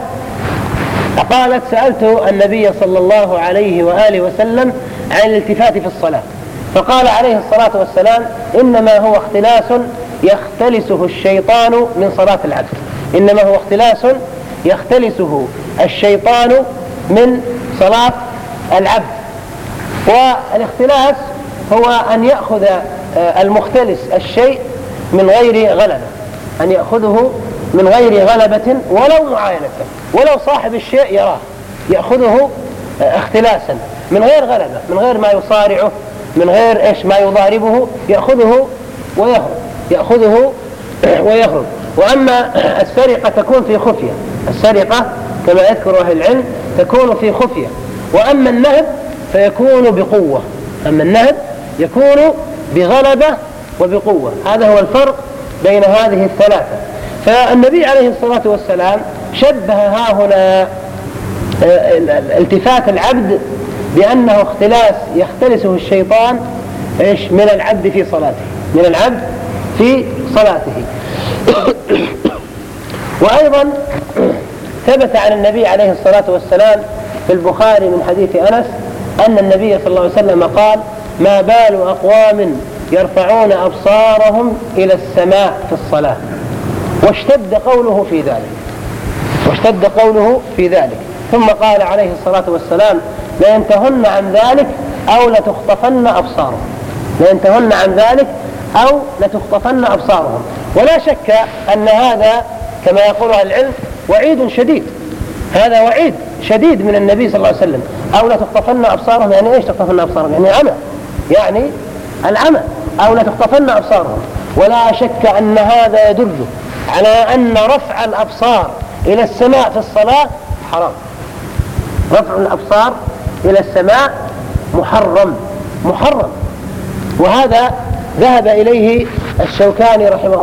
قالت سألت النبي صلى الله عليه وآله وسلم عن الالتفات في الصلاة فقال عليه الصلاة والسلام إنما هو اختلاس يختلسه الشيطان من صلاة العبد إنما هو اختلاس يختلسه الشيطان من صلاة العبد والإختلاس هو أن يأخذ آه، المختلس الشيء من غير غلبة أن يأخذه من غير غلبة ولو معاينة ولو صاحب الشيء يراه يأخذه آه، اختلاسا من غير غلبة من غير ما يصارعه من غير إيش ما يضاربه يأخذه ويهرب يأخذه ويهرب. وأما السرقة تكون في خفية السرقة كما يذكر أهل العلم تكون في خفية. وأما النهب فيكون بقوة أما النهب يكون بغلبة وبقوة. هذا هو الفرق بين هذه الثلاثة. فالنبي عليه الصلاة والسلام شبه ها هنا آه، التفات العبد بأنه اختلاس يختلسه الشيطان إيش؟ من العبد في صلاته من العبد في صلاته. وأيضا ثبت عن النبي عليه الصلاة والسلام في البخاري من حديث أنس أن النبي صلى الله عليه وسلم قال ما بال أقوام يرفعون أبصارهم إلى السماء في الصلاة. واشتد قوله في ذلك. واشتد قوله في ذلك. ثم قال عليه الصلاة والسلام لينتهن عن ذلك أو لتخطفن أبصارهم. لينتهن عن ذلك أو لتخطفن أبصارهم. ولا شك أن هذا كما يقول أهل العلم وعيد شديد. هذا وعيد شديد من النبي صلى الله عليه وسلم. أو لتخطفن أبصارهم يعني إيش تخطفن أبصارهم؟ يعني عمى. يعني العمى أو لتخطفن أبصارهم. ولا شك أن هذا يدل على أن رفع الأبصار إلى السماء في الصلاة حرام. رفع الأبصار إلى السماء محرم محرم. وهذا ذهب إليه الشوكاني رحمه الله